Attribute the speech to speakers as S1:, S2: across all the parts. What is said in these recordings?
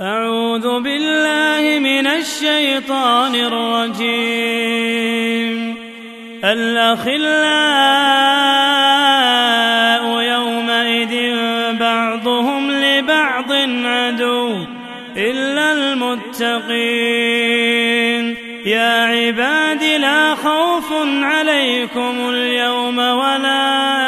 S1: أعوذ بالله من الشيطان الرجيم. الأخلاء يومئذ بعضهم لبعض عدو إلا المتقين. يا عباد لا خوف عليكم اليوم ولا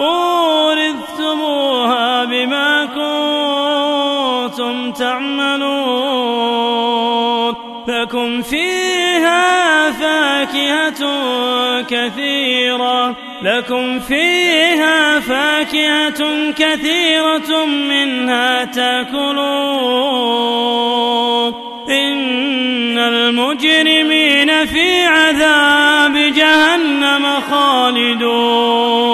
S1: أورثتموها بما كنتم تعملون. لكم فيها فاكهة كثيرة. لكم فيها فاكهة كثيرة منها تأكلون. إن المجرمين في عذاب جهنم خالدون.